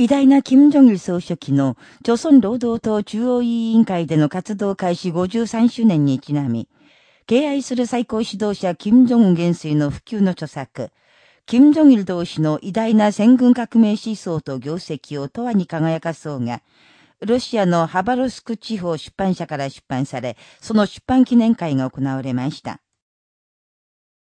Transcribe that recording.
偉大な金正日総書記の、朝鮮労働党中央委員会での活動開始53周年にちなみ、敬愛する最高指導者金正恩元帥の普及の著作、金正日同士の偉大な戦軍革命思想と業績を永遠に輝かそうが、ロシアのハバロスク地方出版社から出版され、その出版記念会が行われました。